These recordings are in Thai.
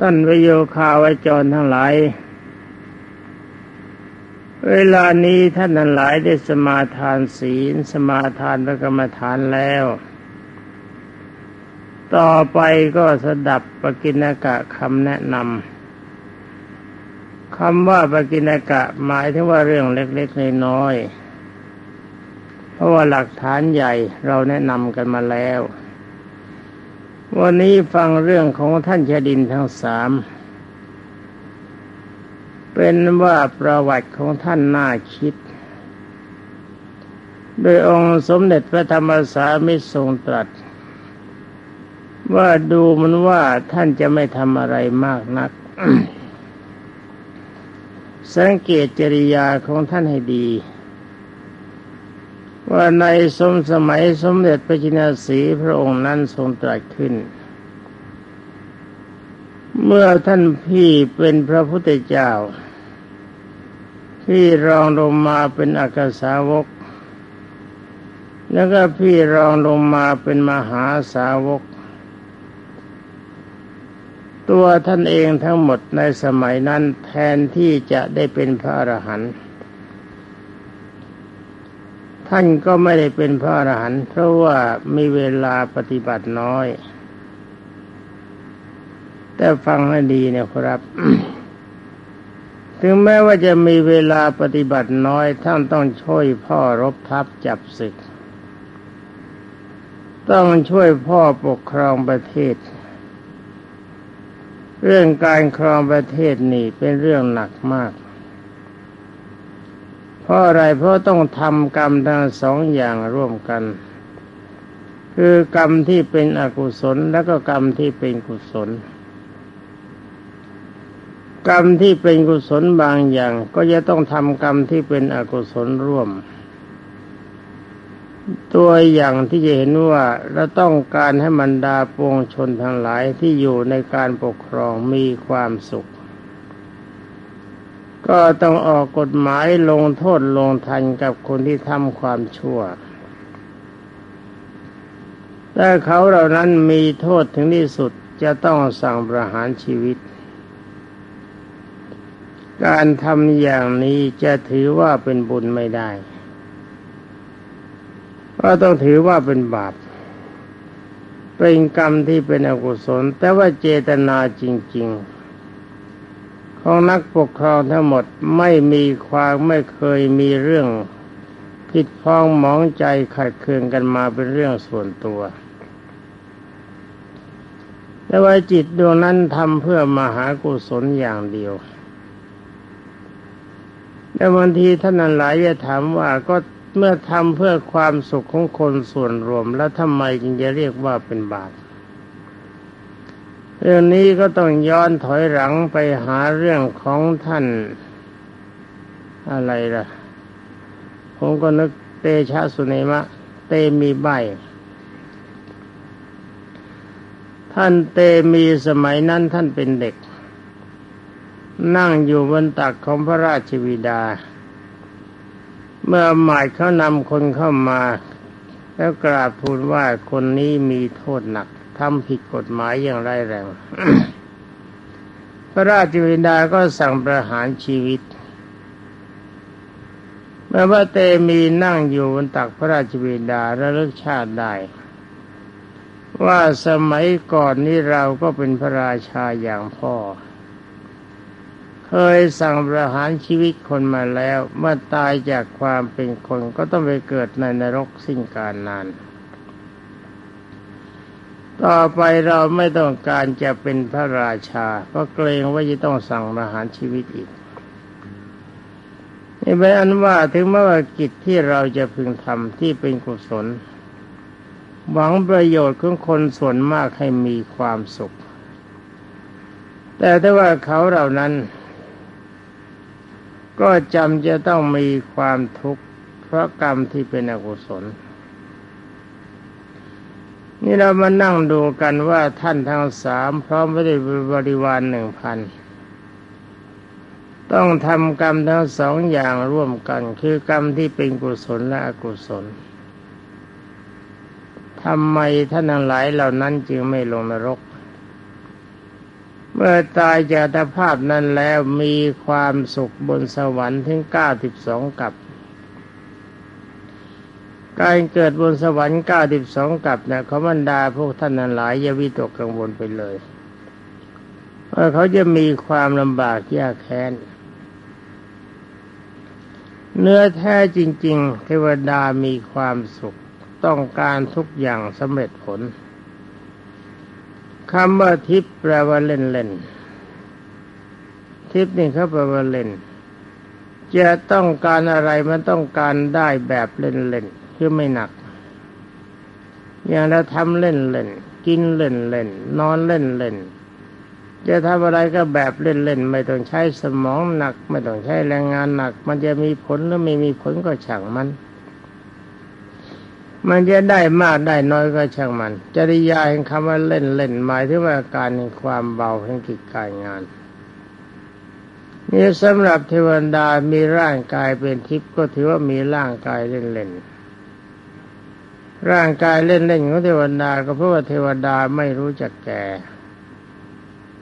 ท่านวิโยคาวจรทั้งหลาย เวลานี้ท่านทั้งหลายได้สมาทานศีล สมาทานพระกรรมฐานแล้ว ต่อไปก็สดับปกิณกะคำแนะนำคำว่าปกิณกะหมายถึงว่าเรื่องเล็กๆน้อยๆเพราะว่าหลักฐานใหญ่เราแนะนำกันมาแล้ว วันนี้ฟังเรื่องของท่านชดินทั้งสาม เป็นว่าประวัติของท่านน่าคิด โดยองค์สมเด็จพระธรรมสามิทรงตรัส ว่าดูมันว่าท่านจะไม่ทำอะไรมากนัก สังเกตจริยาของท่านให้ดี ว่าในสมสมัยสมเด็จพระจินสีพระองค์นั้นทรงตรัสขึ้น เมื่อท่านพี่เป็นพระพุทธเจ้าพี่รองลงมาเป็นอักษาวก แล้วก็พี่รองลงมาเป็นมหาสาวก ตัวท่านเองทั้งหมดในสมัยนั้นแทนที่จะได้เป็นพระอรหันต์ ท่านก็ไม่ได้เป็นพระอรหันต์เพราะว่ามีเวลาปฏิบัติน้อย แต่ฟังให้ดีนี่ยครับ ถึงแม้ว่าจะมีเวลาปฏิบัติน้อย ท่านต้องช่วยพ่อรบทัพจับศึก ต้องช่วยพ่อปกครองประเทศ เรื่องการครองประเทศนี่เป็นเรื่องหนักมาก เพราะอะไรเพราะต้องทำกรรมทั้งสองอย่างร่วมกัน คือกรรมที่เป็นอกุศลแล้วก็กรรมที่เป็นกุศล กรรมที่เป็นกุศลบางอย่าง ก็จะต้องทำกรรมที่เป็นอกุศลร่วม ตัวอย่างที่จะเห็นว่าเราต้องการให้มันดาปวงชนทั้งหลายที่อยู่ในการปกครองมีความสุข ก็ต้องออกกฎหมายลงโทษลงทันกับคนที่ทำความชั่วถ้าเขาเหล่านั้นมีโทษถึงที่สุดจะต้องสั่งประหารชีวิต การทำอย่างนี้จะถือว่าเป็นบุญไม่ได้ ก็ต้องถือว่าเป็นบาป เป็นกรรมที่เป็นอกุศล แต่ว่าเจตนาจริง ๆ ของนักปกครองทั้งหมดไม่มีความไม่เคยมีเรื่องผิดพ้องหมองใจขัดเคืองกันมาเป็นเรื่องส่วนตัว แต่ว่าจิตดวงนั้นทำเพื่อมหากุศลอย่างเดียวแต่บางทีท่านหลายจะถามว่าก็เมื่อทำเพื่อความสุขของคนส่วนรวม แล้วทำไมจึงจะเรียกว่าเป็นบาป เรื่องนี้ก็ต้องย้อนถอยหลังไปหาเรื่องของท่านอะไรล่ะ ผมก็นึกเตชะสุเนมะ เตมีใบ ท่านเตมีสมัยนั้นท่านเป็นเด็ก นั่งอยู่บนตักของพระราชวิดา เมื่อหมายเขานำคนเข้ามา แล้วกราบทูลว่าคนนี้มีโทษหนัก ทำผิดกฎหมายอย่างไรแรง พระราชวินดาก็สั่งประหารชีวิตเมื่อพระเตมีนั่งอยู่บนตักพระราชวินดาระลึกชาติได้ ว่าสมัยก่อนนี้เราก็เป็นพระราชาอย่างพ่อ เคยสั่งประหารชีวิตคนมาแล้ว เมื่อตายจากความเป็นคนก็ต้องไปเกิดในนรกสิ้นกาลนาน ต่อไปเราไม่ต้องการจะเป็นพระราชา เพราะเกรงว่าจะต้องสั่งประหารชีวิตอีกนี่เป็นอันว่าถึงแม้ว่ากิจที่เราจะพึงทำที่เป็นกุศล หวังประโยชน์ของคนส่วนมากให้มีความสุข แต่ถ้าว่าเขาเหล่านั้น ก็จำจะต้องมีความทุกข์เพราะกรรมที่เป็นอกุศล นี่เรามานั่งดูกันว่าท่านทั้งสามพร้อมไปด้วยบริวารหนึ่งพันต้องทำกรรมทั้งสองอย่างร่วมกัน คือกรรมที่เป็นกุศลและอกุศลทำไมท่านทั้งหลายเหล่านั้นจึงไม่ลงนรก เมื่อตายจากภาพนั้นแล้วมีความสุขบนสวรรค์ถึงเก้าสิบสองกับ การเกิดบนสวรรค์เก้าสิบสองกับเนี่ยเขาบรรดาพวกท่านนั้นหลายอย่าวิตกกังวลไปเลยว่าเขาจะมีความลำบากยากแค้น เนื้อแท้จริง ๆ เทวดามีความสุขต้องการทุกอย่างสำเร็จผลคำว่าทิพย์แปลว่าเล่นเล่นทิพย์นี่เขาแปลว่าเล่น จะต้องการอะไรมันต้องการได้แบบเล่นเล่น คือไม่หนัก อย่างเราทำเล่นเล่นกินเล่นเล่นนอนเล่นเล่นจะทำอะไรก็แบบเล่นๆไม่ต้องใช้สมองหนัก ไม่ต้องใช้แรงงานหนัก มันจะมีผลหรือไม่มีผลก็ช่างมัน มันจะได้มากได้น้อยก็ช่างมันจริยาแห่งคำว่าเล่นเล่นหมายถึงว่าการในความเบาแห่งกิจการงานนี่สำหรับเทวดามีร่างกายเป็นทิพย์ก็ถือว่ามีร่างกายเล่นเล่น ร่างกายเล่นเล่นของเทวดาก็เพราะว่าเทวดาไม่รู้จักแก่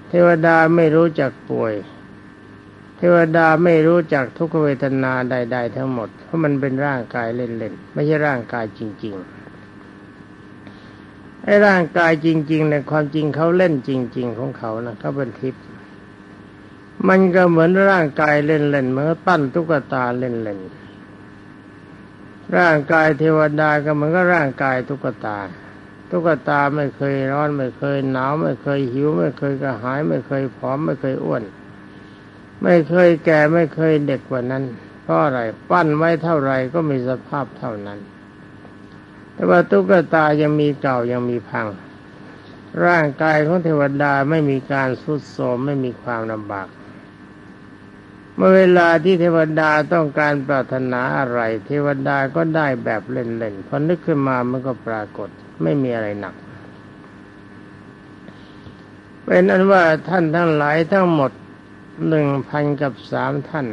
เทวดาไม่รู้จักป่วย เทวดาไม่รู้จักทุกเวทนาใด ๆ ทั้งหมด เพราะมันเป็นร่างกายเล่นๆไม่ใช่ร่างกายจริง ๆ ไอ้ร่างกายจริงๆในความจริงเขาเล่นจริง ๆ ของเขานะเขาเป็นทิพย์มันก็เหมือนร่างกายเล่นๆเหมือนปั้นตุ๊กตาเล่นๆ ร่างกายเทวดาก็เหมือนกับร่างกายตุ๊กตา ตุ๊กตาไม่เคยร้อนไม่เคยหนาวไม่เคยหิว ไม่เคยกระหาย ไม่เคยผอมไม่เคยอ้วน ไม่เคยแก่ไม่เคยเด็กกว่านั้น เพราะอะไรปั้นไว้เท่าไรก็มีสภาพเท่านั้น แต่ว่าตุ๊กตายังมีเก่ายังมีพัง ร่างกายของเทวดาไม่มีการสุดโทมไม่มีความลำบาก เมื่อเวลาที่เทวดาต้องการปรารถนาอะไร เทวดาก็ได้แบบเล่นๆพอนึกขึ้นมามันก็ปรากฏไม่มีอะไรหนัก เป็นอันว่าท่านทั้งหลายทั้งหมดหนึ่งพันกับสามท่าน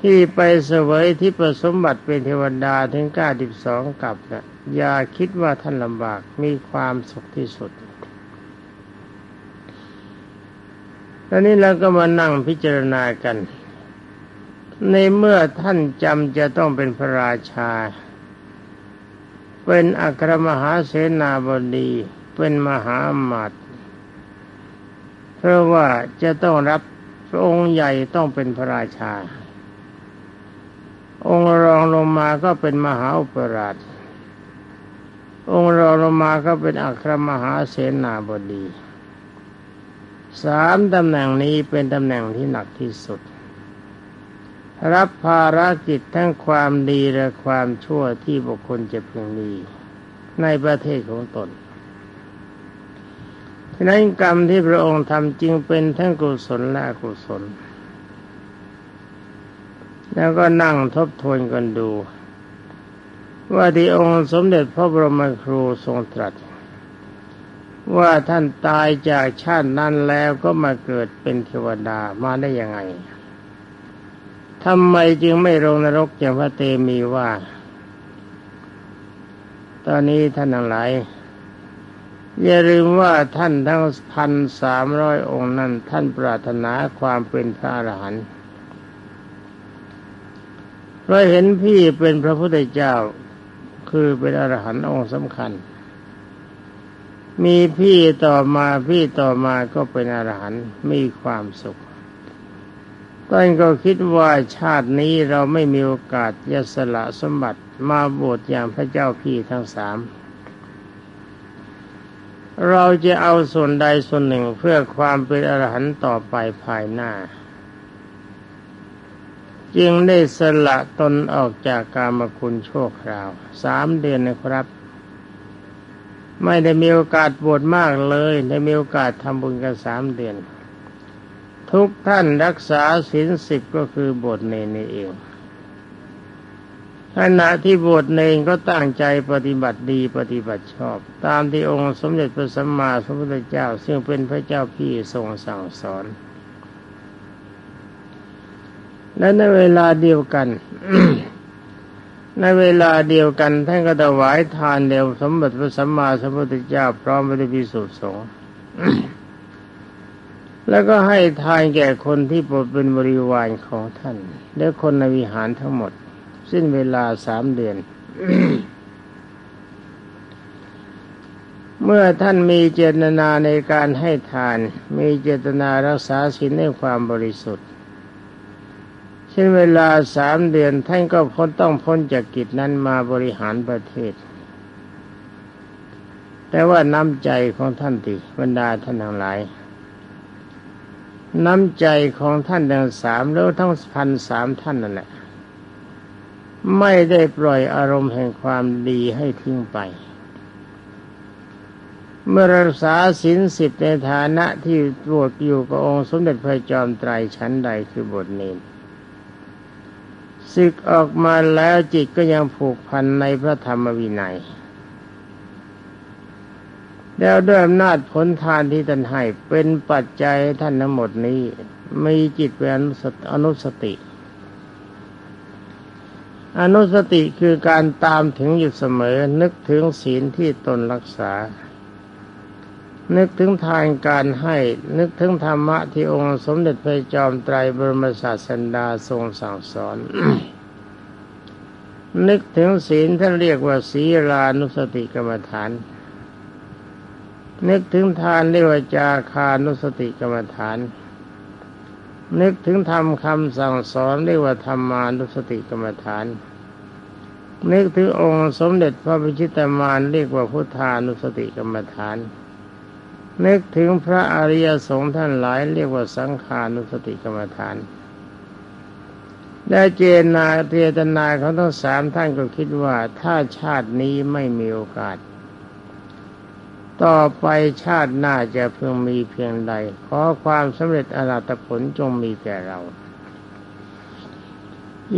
ที่ไปเสวยที่ประสมบัติเป็นเทวดาถึงเก้าสิบสองกับนะอย่าคิดว่าท่านลำบากมีความสุขที่สุด อนนี้เราก็มานั่งพิจารณากัน ในเมื่อท่านจำจะต้องเป็นพระราชา เป็นอัครมหาเสนาบดี เป็นมหาอมาตย์เพราะว่าจะต้องรับพระองค์ใหญ่ต้องเป็นพระราชา องค์รองลงมาก็เป็นมหาอุปราชองค์รองลงมาก็เป็นอัครมหาเสนาบดี สามตำแหน่งนี้เป็นตำแหน่งที่หนักที่สุด รับภารกิจทั้งความดีและความชั่วที่บุคคลจะพึงมีในประเทศของตนฉะนั้นกรรมที่พระองค์ทำจึงเป็นทั้งกุศลและอกุศล แล้วก็นั่งทบทวนกันดู ว่าที่องค์สมเด็จพระบรมครูทรงตรัส ว่าท่านตายจากชาตินั้นแล้วก็มาเกิดเป็นเทวดามาได้ยังไงทำไมจึงไม่ลงนรกอย่างพระเตมีว่า ตอนนี้ท่านทั้งหลายอย่าลืมว่าท่านทั้งพันสามร้อยองค์นั้น ท่านปรารถนาความเป็นพระอรหันต์เราเห็นพี่เป็นพระพุทธเจ้า คือเป็นอรหันต์องค์สำคัญ มีพี่ต่อมาพี่ต่อมาก็เป็นอรหันต์มีความสุขท่านก็คิดว่าชาตินี้เราไม่มีโอกาสยสละสมบัติมาบวชอย่างพระเจ้าพี่ทั้งสาม เราจะเอาส่วนใดส่วนหนึ่งเพื่อความเป็นอรหันต์ต่อไปภายหน้า จึงได้สละตนออกจากกามคุณโชคราว สามเดือนนะครับ ไม่ได้มีโอกาสบวชมากเลยได้มีโอกาสทำบุญกันสามเดือน ทุกท่านรักษาศีลสิบก็คือบทเนนเองขณะที่บทเนนก็ตั้งใจปฏิบัติดีปฏิบัติชอบ ตามที่องค์สมเด็จพระสัมมาสัมพุทธเจ้า ซึ่งเป็นพระเจ้าพี่ทรงสั่งสอน และในเวลาเดียวกัน ในเวลาเดียวกันท่านก็ถวายทานเดียวสมบัติพระสัมมาสัมพุทธเจ้าพร้อมไปด้วยพิสุทธิสงฆ์แล้วก็ให้ทานแก่คนที่เป็นบริวารของท่าน และคนในวิหารทั้งหมด สิ้นเวลาสามเดือน เมื่อท่านมีเจตนาในการให้ทาน มีเจตนารักษาศีลในความบริสุทธิ์ เช่นเวลาสามเดือนท่านก็พ้นต้องพ้นจากกิจนั้นมาบริหารประเทศ แต่ว่าน้ำใจของท่านติบรรดาท่านทั้งหลาย น้ำใจของท่านทั้งสามแล้วทั้งพันสามท่านนั่นแหละ ไม่ได้ปล่อยอารมณ์แห่งความดีให้ทิ้งไป เมื่อรักษาศีลสิบในฐานะที่บวชอยู่กับองค์สมเด็จพระจอมไตรชั้นใดคือบทเนน ศึกออกมาแล้วจิตก็ยังผูกพันในพระธรรมวินัย แล้วด้วยอำนาจผลทานที่ท่านให้เป็นปัจจัยท่านทั้งหมดนี้ มีจิตเป็นอนุสติอนุสติ อนุสติคือการตามถึงอยู่เสมอนึกถึงศีลที่ตนรักษา นึกถึงทานการให้นึกถึงธรรมะที่องค์สมเด็จพระจอมไตรบรมศาสดาทรงสั่งสอน นึกถึงศีลท่านเรียกว่าศีลานุสติกรรมฐาน นึกถึงทานเรียกว่าจาคานุสติกรรมฐาน นึกถึงธรรมคำสั่งสอนเรียกว่าธรรมานุสติกรรมฐาน นึกถึงองค์สมเด็จพระพิชิตามานเรียกว่าพุทธานุสติกรรมฐานนึ นึกถึงพระอริยสงฆ์ท่านหลายเรียกว่าสังขานุสติกรรมฐาน ได้เจนาเทตนาของทั้งสามท่านก็คิดว่าถ้าชาตินี้ไม่มีโอกาส ต่อไปชาติหน้าจะเพิ่งมีเพียงใด ขอความสำเร็จอรัตผลจงมีแก่เรา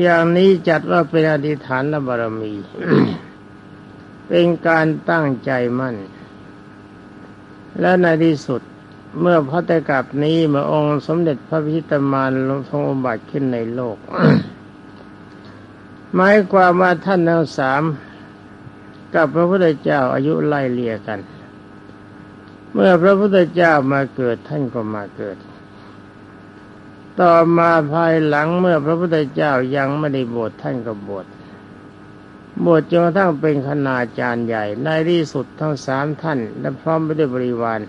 อย่างนี้จัดว่าเป็นอธิษฐานบารมี เป็นการตั้งใจมั่น และในที่สุดเมื่อพระตกับนี้มาองค์สมเด็จพระพิชิตมารลงทรงอุบัติขึ้นในโลก หมายความว่าท่านทั้งสามกับพระพุทธเจ้าอายุไล่เลี่ยกัน เมื่อพระพุทธเจ้ามาเกิดท่านก็มาเกิด ต่อมาภายหลังเมื่อพระพุทธเจ้ายังไม่ได้บวชท่านก็บวช บวชจนกระทั่งเป็นคณาจารย์ใหญ่ ในที่สุดทั้งสามท่าน และพร้อมไปด้วยบริวาร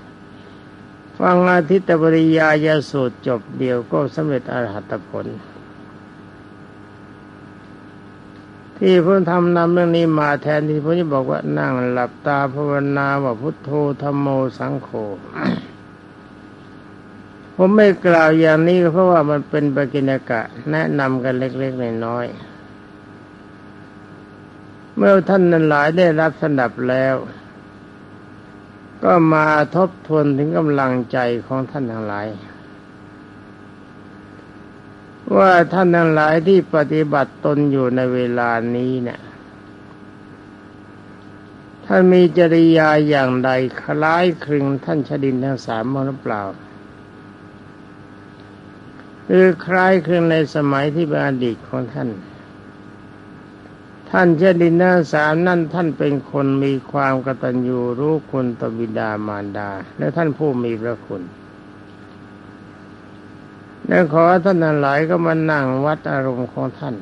ฟังอาทิตตบริยายาสูตรจบเดียวก็สำเร็จอรหัตผล ที่พระธรรมนำเรื่องนี้มาแทนที่พระนี้บอกว่านั่งหลับตาภาวนาว่าพุทโธธรรมโมสังโฆผมไม่กล่าวอย่างนี้เพราะว่ามันเป็นปกิณกะ แนะนำกันเล็กๆน้อยๆ เมื่อท่านนั้นหลายได้รับสนับแล้ว ก็มาทบทวนถึงกำลังใจของท่านทั้งหลาย ว่าท่านทั้งหลายที่ปฏิบัติตนอยู่ในเวลานี้เนี่ยท่านมีจริยาอย่างใดคล้ายคลึงท่านชดินทั้งสามหรือเปล่าหรือคล้ายคลึงในสมัยที่เป็นอดีตของท่าน ท่านเชดินทั้งสามนั่นท่านเป็นคนมีความกตัญญูรู้คุณตบิดามารดา และท่านผู้มีพระคุณแล้วขอท่านหลายก็มานั่งวัดอารมณ์ของท่าน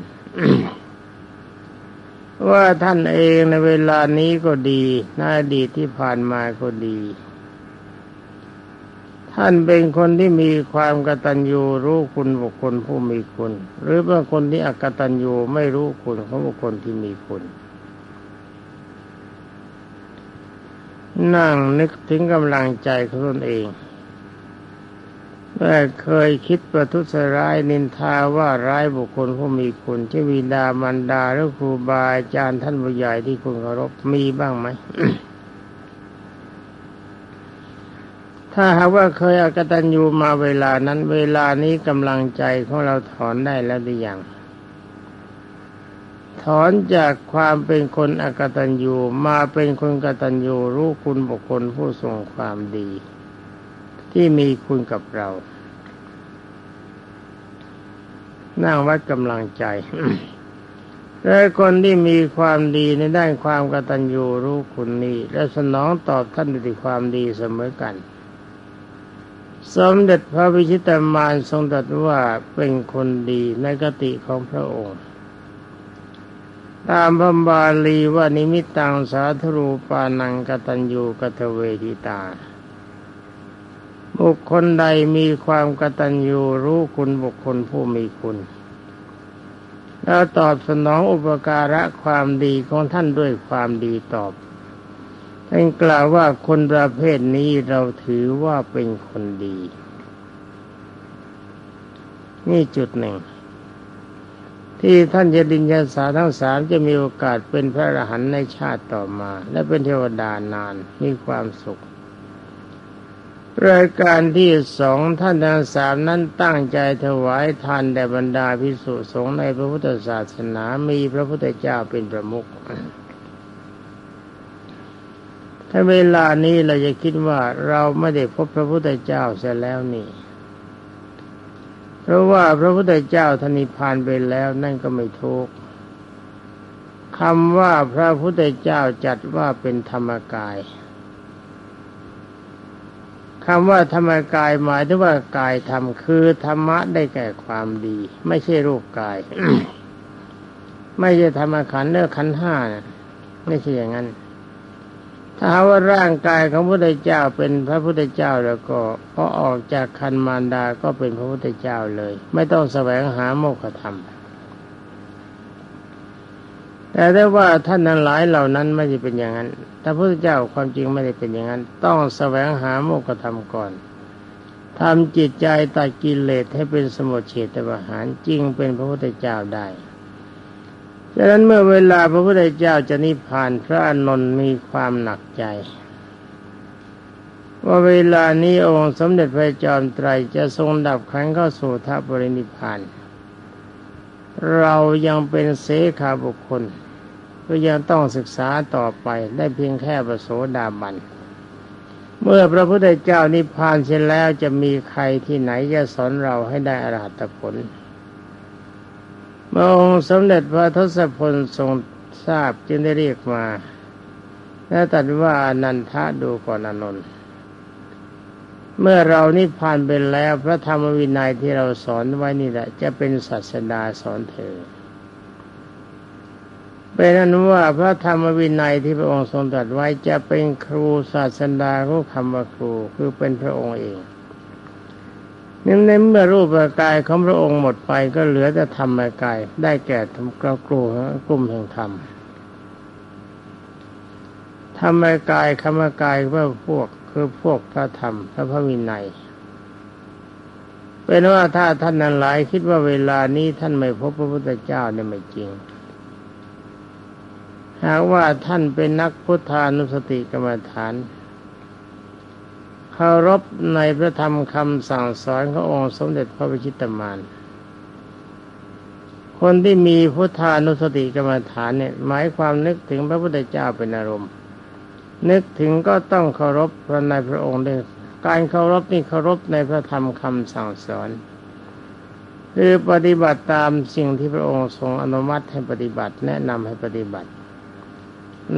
ว่าท่านเองในเวลานี้ก็ดีในอดีตที่ผ่านมาก็ดี ท่านเป็นคนที่มีความกตัญญูรู้คุณบุคคลผู้มีคุณ หรือเป็นคนที่อกตัญญูไม่รู้คุณของบุคคลที่มีคุณ นั่งนึกถึงกำลังใจของตนเองเมื่อเคยคิดประทุษร้ายนินทาว่าร้ายบุคคลผู้มีคุณเช่วิดามันดาหรือครูบาอาจารย์ท่านผู้ใหญ่ที่คุณเคารพมีบ้างไหม ถ้าหากว่าเคยอกตัญญูมาเวลานั้น เวลานี้กำลังใจของเราถอนได้แล้วหรือยังถอนจากความเป็นคนอกตัญญูมาเป็นคนกตัญญูรู้คุณบุคคลผู้ทรงความดี ที่มีคุณกับเรานั่งวัดกำลังใจ และคนที่มีความดีในด้านความกตัญญูรู้คุณนี้ และสนองตอบท่านด้วยความดีเสมอกัน สมเด็จพระวิชิตามานทรงตรัสว่าเป็นคนดีในกติของพระองค์ ตามพระบาลีว่านิมิตตังสาธรูปานังกตัญญูกตเวทิตา บุคคลใดมีความกตัญญูรู้คุณบุคคลผู้มีคุณแล้วตอบสนองอุปการะความดีของท่านด้วยความดีตอบ ท่านกล่าวว่าคนประเภทนี้เราถือว่าเป็นคนดี นี่จุดหนึ่ง ที่ท่านจะดินยาสาทั้งสามจะมีโอกาสเป็นพระอรหันต์ในชาติต่อมา และเป็นเทวดานานมีความสุขรายการที่สองท่านทั้งสามนั้นตั้งใจถวายทานแด่บรรดาพิสุสงฆ์ในพระพุทธศาสนามีพระพุทธเจ้าเป็นประมุข ถ้าเวลานี้เราจะคิดว่าเราไม่ได้พบพระพุทธเจ้าเสียแล้วนี่ เพราะว่าพระพุทธเจ้าทนิพานไปแล้วนั่นก็ไม่ทุกคำว่าพระพุทธเจ้าจัดว่าเป็นธรรมกายคำว่าธรรมกายหมายถึงว่ากายธรรมคือธรรมะได้แก่ความดี ไม่ใช่รูปกาย ไม่ใช่ธรรมขันธ์เนื้อขันห้านะไม่ใช่อย่างนั้น ถ้าว่าร่างกายของพระพุทธเจ้าเป็นพระพุทธเจ้าแล้วก็พอออกจากคันมารดาก็เป็นพระพุทธเจ้าเลย ไม่ต้องแสวงหาโมกขธรรม แต่ได้ว่าท่านนั้นหลายเหล่านั้นไม่ได้เป็นอย่างนั้นถ้าพระพุทธเจ้าความจริงไม่ได้เป็นอย่างนั้น ต้องแสวงหาโมกขธรรมก่อนทำจิตใจตัดกิเลสให้เป็นสมุทเฉตประหารจริงเป็นพระพุทธเจ้าได้ ดังนั้นเมื่อเวลาพระพุทธเจ้าจะนิพพานพระอนนท์มีความหนักใจ ว่าเวลานี้องค์สมเด็จพระจอมไตรจะทรงดับขันเข้าสู่ทัพบรินิพพาน เรายังเป็นเสขาบุคคลก็ยังต้องศึกษาต่อไปได้เพียงแค่ประโสดาบัน เมื่อพระพุทธเจ้านิพพานเสร็จแล้วจะมีใครที่ไหนจะสอนเราให้ได้อรหัตผล มื่อองค์สมเด็จพระทศพลทรงทราบจึงได้เรียกมาและตัดว่านันทะดูก่อนอนนท์เมื่อเรานิพพานไปแล้ว พระธรรมวินัยที่เราสอนไว้นี่แหละ จะเป็นศาสดาสอนเธอเป็นนั้นว่าพระธรรมวินัยที่พระองค์ทรงตรัสไว้จะเป็นครูศาสดาของคำว่าครูคือเป็นพระองค์เอง นี่ในเมื่อรูปกายของพระองค์หมดไปก็เหลือแต่ธรรมกาย ได้แก่ธรรมกกลุ่มกลุ่มแห่งธรรมธรรมกายคำกายว่าพวกคือพวกพระธรรมพระพระวินัยเป็นว่าถ้าท่านนั้นหลายคิดว่าเวลานี้ท่านไม่พบพระพุทธเจ้าเนี่ยไม่จริง หากว่าท่านเป็นนักพุทธานุสติกรรมฐาน เคารพในพระธรรมคำสั่งสอนขององค์สมเด็จพระวิชิตมานคนที่มีพุทธานุสติกรรมฐานเนี่ยหมายความนึกถึงพระพุทธเจ้าเป็นอารมณ์ นึกถึงก็ต้องเคารพพระในพระองค์ด้วยการเคารพนี่เคารพในพระธรรมคำสั่งสอน คือปฏิบัติตามสิ่งที่พระองค์ทรงอนุมัติให้ปฏิบัติ แนะนำให้ปฏิบัติ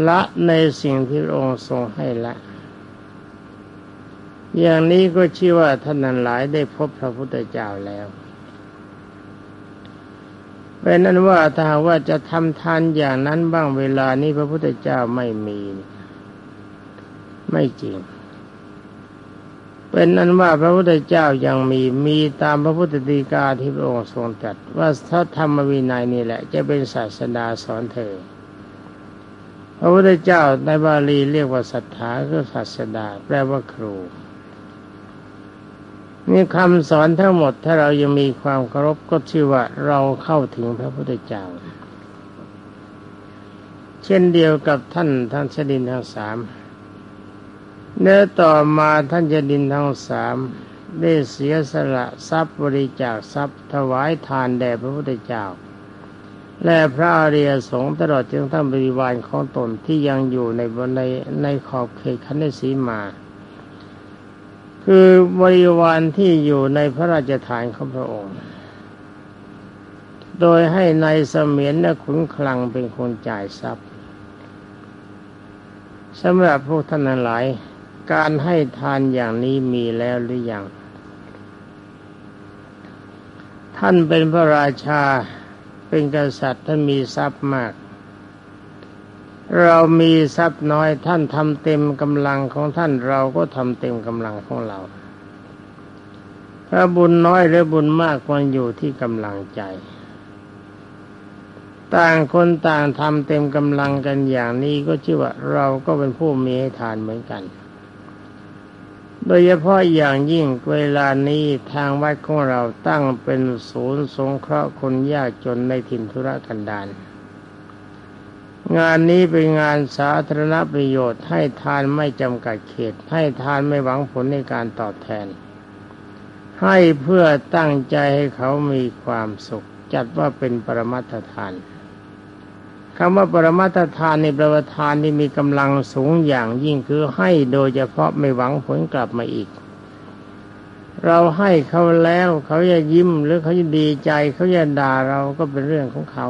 ละในสิ่งที่พระองค์ทรงให้ละ อย่างนี้ก็ชื่อว่าท่านนั้นหลายได้พบพระพุทธเจ้าแล้วเป็นนั้นว่าถ้าว่าจะทำทานอย่างนั้นบ้างเวลานี้พระพุทธเจ้าไม่มี ไม่จริง เป็นนั้นว่าพระพุทธเจ้ายังมีมีตามพระพุทธดีกาที่พระองค์ทรงตรัสว่าถ้าธรรมวินัยนี่แหละ จะเป็นศาสดาสอนเธอ พระพุทธเจ้าในบาลีเรียกว่าศรัทธาคือศาสดา แปลว่าครู นี่คำสอนทั้งหมดถ้าเรายังมีความเคารพก็ชื่อว่าเราเข้าถึงพระพุทธเจ้า เช่นเดียวกับท่านท่านชดินทั้งสามเนื้อต่อมาท่านชดินทั้งสามได้เสียสละทรัพย์บริจาคทรัพย์ถวายทานแด่พระพุทธเจ้า และพระอริยสงฆ์ตลอดจนทั้งบริวารของตนที่ยังอยู่ในบนในในขอบเขตคันธสีมา คือบริวารที่อยู่ในพระราชฐานของพระองค์ โดยให้ในเสมียนและขุนคลังเป็นคนจ่ายทรัพย์สำหรับพวกท่านหลาย การให้ทานอย่างนี้มีแล้วหรือยัง ท่านเป็นพระราชาเป็นกษัตริย์ท่านมีทรัพย์มาก เรามีทรัพย์น้อยท่านทำเต็มกำลังของท่านเราก็ทำเต็มกำลังของเรา ถ้าบุญน้อยหรือบุญมากมันอยู่ที่กำลังใจ ต่างคนต่างทำเต็มกำลังกันอย่างนี้ก็ชื่อว่าเราก็เป็นผู้มีให้ทานเหมือนกัน โดยเฉพาะอย่างยิ่งเวลานี้ทางวัดของเราตั้งเป็นศูนย์สงเคราะห์คนยากจนในถิ่นธุรกันดาร งานนี้เป็นงานสาธารณประโยชน์ให้ทานไม่จำกัดเขต ให้ทานไม่หวังผลในการตอบแทน ให้เพื่อตั้งใจให้เขามีความสุข จัดว่าเป็นปรมัตถทานคำว่าปรมัตถทานในประทานที่มีกำลังสูงอย่างยิ่งคือให้โดยเฉพาะไม่หวังผลกลับมาอีก เราให้เขาแล้วเขาจะยิ้มหรือเขาจะดีใจเขาจะด่าเราก็เป็นเรื่องของเขา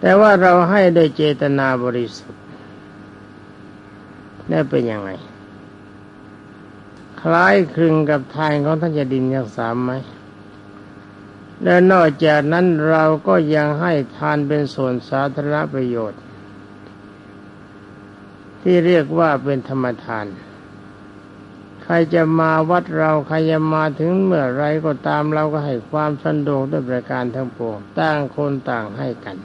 แต่ว่าเราให้โดยเจตนาบริสุทธิ์นี่เป็นยังไง คล้ายคลึงกับทานของท่านจะดินยังสามไหมและนอกจากนั้นเราก็ยังให้ทานเป็นส่วนสาธารณประโยชน์ ที่เรียกว่าเป็นธรรมทาน ใครจะมาวัดเราใครจะมาถึงเมื่อไรก็ตามเราก็ให้ความสะดวกด้วยประการทั้งปวงต่างคนต่างให้กัน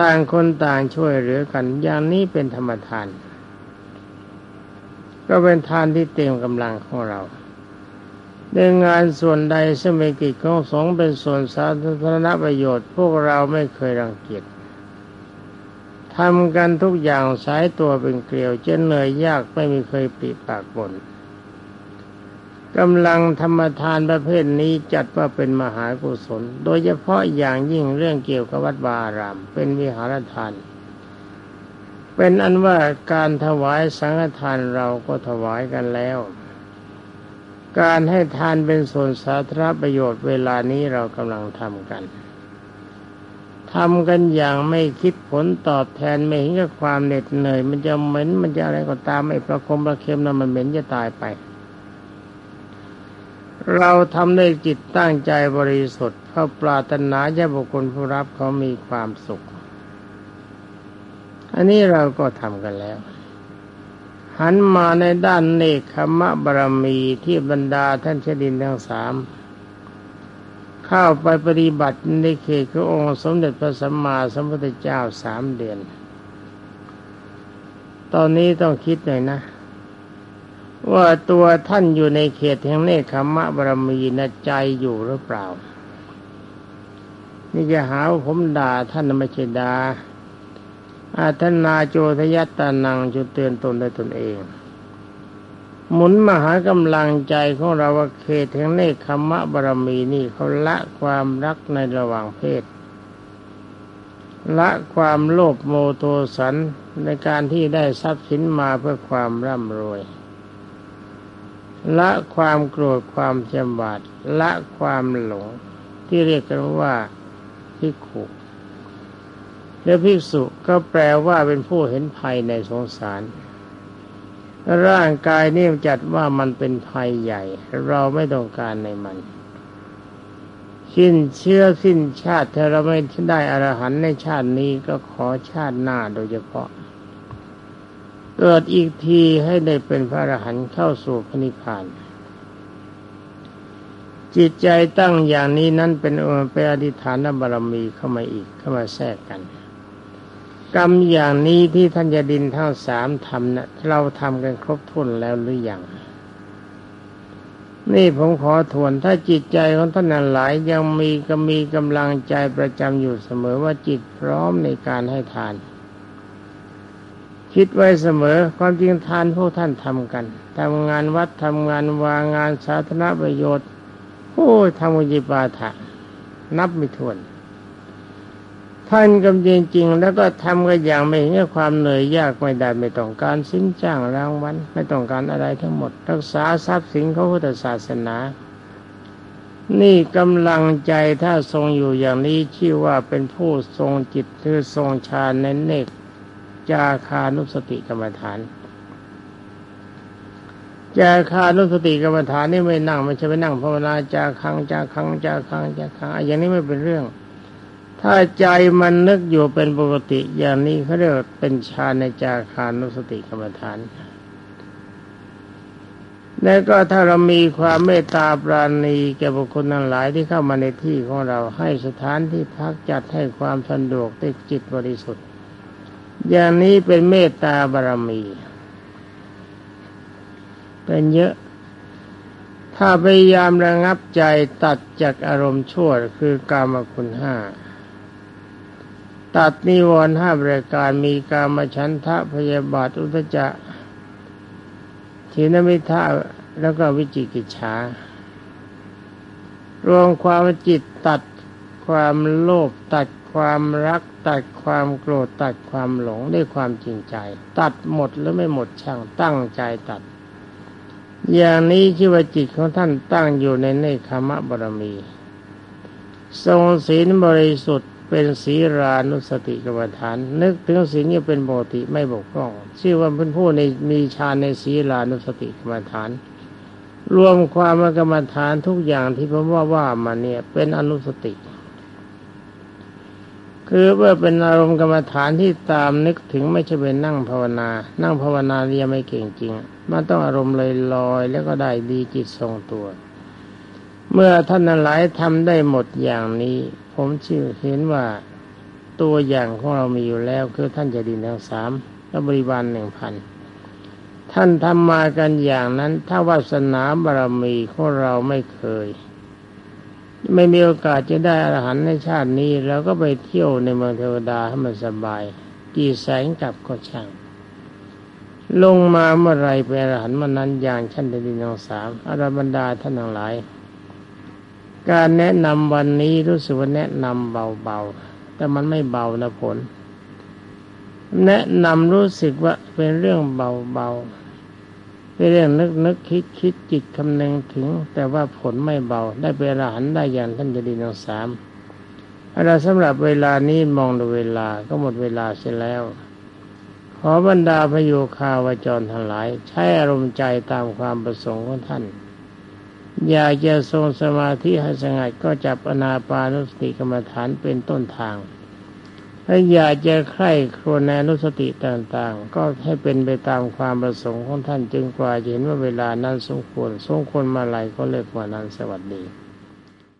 ต่างคนต่างช่วยเหลือกัน อย่างนี้เป็นธรรมทาน ก็เป็นทานที่เต็มกำลังของเราในงานส่วนใดสมัยกิจของสงฆ์เป็นส่วนสาธารณประโยชน์ พวกเราไม่เคยรังเกียจทำกันทุกอย่างสายตัวเป็นเกลียวเจนเหนื่อยยากไม่มีเคยปีปากบน กำลังธรรมทานประเภทนี้จัดว่าเป็นมหากุศล โดยเฉพาะอย่างยิ่งเรื่องเกี่ยวกับวัดบาราม เป็นวิหารทาน เป็นอันว่าการถวายสังฆทานเราก็ถวายกันแล้ว การให้ทานเป็นส่วนสาธารณประโยชน์เวลานี้เรากำลังทำกันทำกันอย่างไม่คิดผลตอบแทนไม่เห็นกับความเหน็ดเหนื่อย มันจะเหม็นมันจะอะไรก็ตามไม่ประคมประเค็มนะมันเหม็นจะตายไป เราทำด้วยจิตตั้งใจบริสุทธิ์เพราะปรารถนาจะบุคคลผู้รับเขามีความสุข อันนี้เราก็ทำกันแล้ว หันมาในด้านเนคขมะบารมีที่บรรดาท่านเชดินทั้งสามเข้าไปปฏิบัติในเขตขององค์สมเด็จพระสัมมาสัมพุทธเจ้าสามเดือน ตอนนี้ต้องคิดหน่อยนะ ว่าตัวท่านอยู่ในเขตแห่งเนคขมะบารมีนะใจอยู่หรือเปล่า นี่จะหาว่าผมด่าท่านไม่ใช่ด่าอาทนาโจทยัตตานังจุเตือนตนได้ตนเอง หมุนมหากำลังใจของเราว่าเขตแห่งเนคขมะบารมีนี่เขาละความรักในระหว่างเพศ ละความโลภโมโทสันในการที่ได้ทรัพย์สินมาเพื่อความร่ำรวย ละความโกรธความจำบาดละความหลง ที่เรียกกันว่าพิขุแล้วภิกษุก็แปลว่าเป็นผู้เห็นภัยในสงสาร ร่างกายนี่จัดว่ามันเป็นภัยใหญ่ เราไม่ต้องการในมันสิ้นเชื่อสิ้นชาติถ้าเราไม่ได้อรหันในชาตินี้ก็ขอชาติหน้าโดยเฉพาะ เกิดอีกทีให้ได้เป็นพระอรหันต์เข้าสู่พระนิพพาน จิตใจตั้งอย่างนี้นั้นเป็นเป็นอธิฐานบารมีเข้ามาอีกเข้ามาแทรกกัน กรรมอย่างนี้ที่ท่านยดินทั้งสามทำนะ่ะเราทำกันครบถ้วนแล้วหรือยังนี่ผมขอทวนถ้าจิตใจของท่านนั้นหลายยังมีก็มีกำลังใจประจำอยู่เสมอว่าจิตพร้อมในการให้ทาน คิดไว้เสมอความจริงทานพวกท่านทำกันทำงานวัดทำงานวางงานสาธารณประโยชน์โอ้ทำวิจิปาถะนับไม่ถ้วน ท่านกำจริงๆแล้วก็ทำกันอย่างไม่เห็นความเหนื่อยยากไม่ได้ไม่ต้องการสินจ้างรางวัลไม่ต้องการอะไรทั้งหมด รักษาทรัพย์สินเขาพุทธศาสนา นี่กำลังใจถ้าทรงอยู่อย่างนี้ชื่อว่าเป็นผู้ทรงจิตคือทรงฌานในเนก จาคานุสติกรรมฐาน จาคานุสติกรรมฐานนี่ไม่นั่งไม่ใช่ไปนั่งภาวนาจาคังจาคังจาคังจาคังอย่างนี้ไม่เป็นเรื่อง ถ้าใจมันนึกอยู่เป็นปกติอย่างนี้เขาเรียกเป็นฌานในจาคานุสติกรรมฐานแล้วก็ถ้าเรามีความเมตตาปราณีแก่บุคคลทั้งหลายที่เข้ามาในที่ของเราให้สถานที่พักจัดให้ความสะดวกติดจิตบริสุทธิ์ อย่างนี้เป็นเมตตาบารมี เป็นเยอะ ถ้าพยายามระงับใจตัดจากอารมณ์ชั่วคือกามคุณห้า ตัดนิวรณ์ห้าบริการมีกามฉันทะพยาบาทอุตจะทีนมิทะแล้วก็วิจิกิจฉารวมความจิตตัดความโลภตัด ความรักตัดความโกรธตัดความหลงด้วยความจริงใจ ตัดหมดหรือไม่หมดช่างตั้งใจตัด อย่างนี้ชื่อว่าจิตของท่านตั้งอยู่ในเนคขมะบรมี ทรงศีลบริสุทธิ์เป็นศีรานุสติกรรมฐาน นึกถึงสิ่งนี้เป็นปกติไม่บกพร่อง ชื่อว่าเป็นผู้ในมีฌานในศีรานุสติกรรมฐานรวมความกรรมฐานทุกอย่างที่ผมว่าว่ามาเนี่ยเป็นอนุสติ คือว่าเป็นอารมณ์กรรมฐานที่ตามนึกถึงไม่ใช่เป็นนั่งภาวนา นั่งภาวนาเรียไม่เก่งจริง มันต้องอารมณ์ลอยลอยแล้วก็ได้ดีจิตทรงตัว เมื่อท่านหลายทำได้หมดอย่างนี้ ผมชื่อเห็นว่าตัวอย่างของเรามีอยู่แล้ว คือท่านจะดินทั้งสามและบริวารหนึ่งพันท่านทำมากันอย่างนั้น ถ้าวาสนาบารมีของเราไม่เคย ไม่มีโอกาสจะได้อรหันต์ในชาตินี้เราก็ไปเที่ยวในเมืองเทวดาให้มันสบาย กี่แสงกับก็ช่าง ลงมาเมื่อไรเป็นอรหันต์มันนั้นอย่างชั้นดินทั้งสามอรบรรดาท่านทั้งหลาย การแนะนำวันนี้รู้สึกว่าแนะนำเบาๆ แต่มันไม่เบานะผล แนะนำรู้สึกว่าเป็นเรื่องเบาๆ เรื่องนึกนึกคิดคิดจิตคำนึงถึง แต่ว่าผลไม่เบา ได้เป็นอรหันได้อย่างท่านจะดีนองสามอะไรสำหรับเวลานี้มองดูเวลาก็หมดเวลาเสียแล้ว ขอบรรดาพโยคาวจรทั้งหลาย ใช้อารมณ์ใจตามความประสงค์ของท่าน อยากจะทรงสมาธิให้สงัดก็จับอนาปานุสติกรรมฐานเป็นต้นทาง ถ้าอยากจะใคร่ครวญในนุสติต่างๆ ก็ให้เป็นไปตามความประสงค์ของท่านจึงกว่าจะเห็นว่าเวลานั้นสมควรสมควรมาไหลก็เลิกว่านั้นสวัสดี